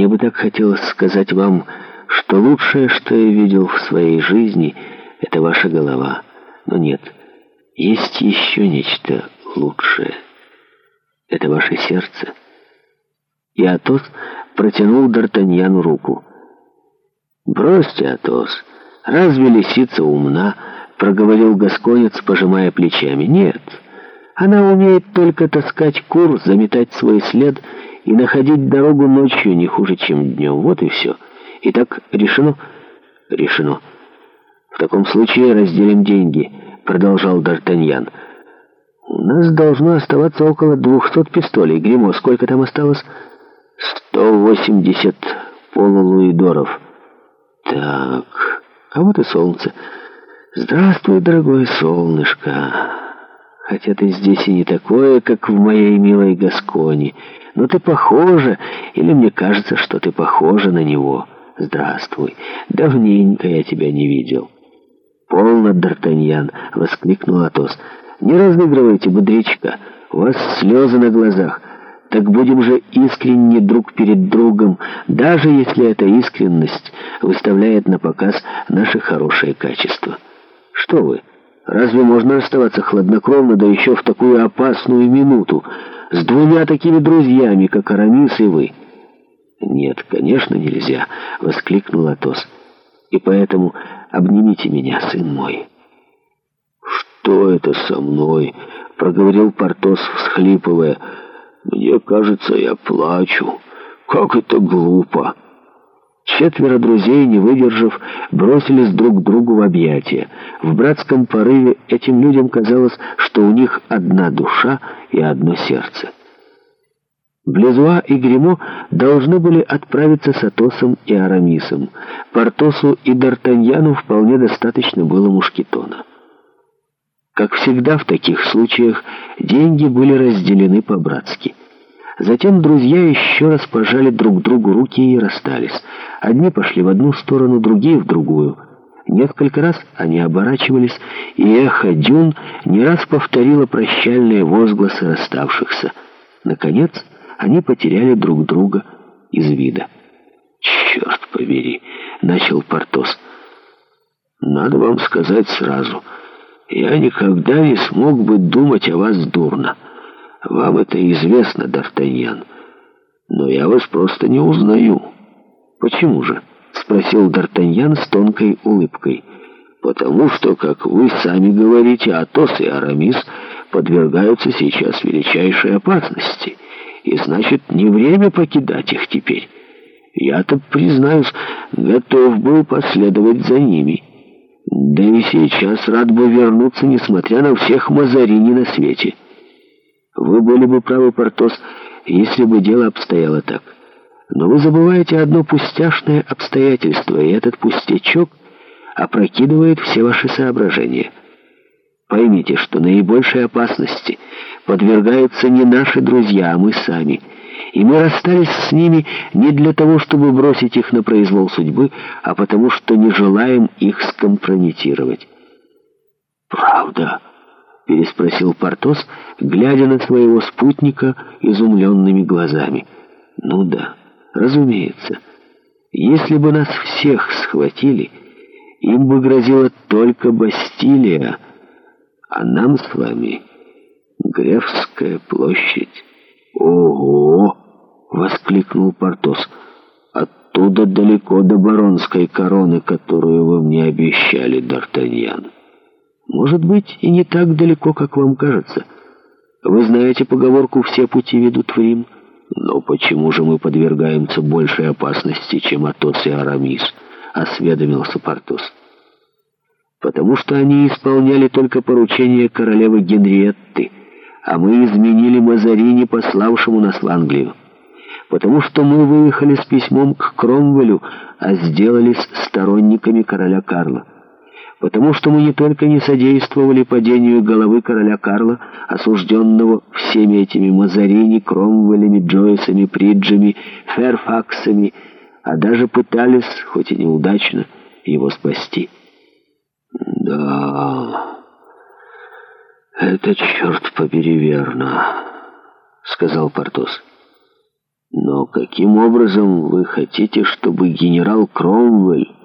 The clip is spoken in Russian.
Мне бы так хотелось сказать вам, что лучшее, что я видел в своей жизни, это ваша голова. Но нет, есть еще нечто лучшее. Это ваше сердце. И Атос протянул Д'Артаньяну руку. «Бросьте, Атос, разве лисица умна?» — проговорил Гасконец, пожимая плечами. «Нет, она умеет только таскать кур, заметать свой след и находить дорогу ночью не хуже, чем днем. Вот и все. Итак, решено? Решено. В таком случае разделим деньги, продолжал Д'Артаньян. У нас должно оставаться около 200 пистолей. Гримо, сколько там осталось? 180 полулуидоров. Так, а вот и солнце. Здравствуй, дорогое солнышко. Хотя ты здесь и не такое, как в моей милой Гасконе. Но ты похожа, или мне кажется, что ты похожа на него. Здравствуй. Давненько я тебя не видел. Полно, Д'Артаньян, — воскликнул Атос. Не разыгрывайте, мудречка, у вас слезы на глазах. Так будем же искренне друг перед другом, даже если эта искренность выставляет на показ наши хорошие качества. Что вы? — Разве можно оставаться хладнокровно, да еще в такую опасную минуту, с двумя такими друзьями, как Арамис и вы? «Нет, конечно, нельзя!» — воскликнул Атос. «И поэтому обнимите меня, сын мой!» «Что это со мной?» — проговорил Портос, всхлипывая. «Мне кажется, я плачу. Как это глупо!» Четверо друзей, не выдержав, бросились друг к другу в объятия. В братском порыве этим людям казалось, что у них одна душа и одно сердце. Блезуа и Гримо должны были отправиться с Атосом и Арамисом. Портосу и Д'Артаньяну вполне достаточно было мушкетона. Как всегда в таких случаях, деньги были разделены по-братски. Затем друзья еще раз пожали друг другу руки и расстались. Одни пошли в одну сторону, другие в другую. Несколько раз они оборачивались, и эхо дюн не раз повторило прощальные возгласы расставшихся. Наконец, они потеряли друг друга из вида. «Черт побери!» — начал Портос. «Надо вам сказать сразу, я никогда не смог бы думать о вас дурно». Вам это известно, Д'Артаньян. Но я вас просто не узнаю. Почему же? Спросил Д'Артаньян с тонкой улыбкой. Потому что, как вы сами говорите, Атос и Арамис подвергаются сейчас величайшей опасности. И значит, не время покидать их теперь. Я-то, признаюсь, готов был последовать за ними. Да и сейчас рад бы вернуться, несмотря на всех мазарини на свете». Вы были бы правы, Портос, если бы дело обстояло так. Но вы забываете одно пустяшное обстоятельство, и этот пустячок опрокидывает все ваши соображения. Поймите, что наибольшей опасности подвергаются не наши друзья, а мы сами. И мы расстались с ними не для того, чтобы бросить их на произвол судьбы, а потому что не желаем их скомпрометировать. «Правда?» переспросил Портос, глядя на своего спутника изумленными глазами. «Ну да, разумеется. Если бы нас всех схватили, им бы грозила только Бастилия, а нам с вами Гревская площадь». «Ого!» — воскликнул Портос. «Оттуда далеко до баронской короны, которую вы мне обещали, Д'Артаньян». Может быть, и не так далеко, как вам кажется. Вы знаете поговорку «все пути ведут в Рим». Но почему же мы подвергаемся большей опасности, чем Атос и Арамис? Осведомился Портос. Потому что они исполняли только поручение королевы Генриетты, а мы изменили Мазарини, пославшему нас в Англию. Потому что мы выехали с письмом к Кромвелю, а сделались сторонниками короля Карла потому что мы не только не содействовали падению головы короля Карла, осужденного всеми этими Мазарини, Кромвелями, Джойсами, Приджами, Ферфаксами, а даже пытались, хоть и неудачно, его спасти. «Да, это, черт побери, верно», — сказал Портос. «Но каким образом вы хотите, чтобы генерал Кромвель...»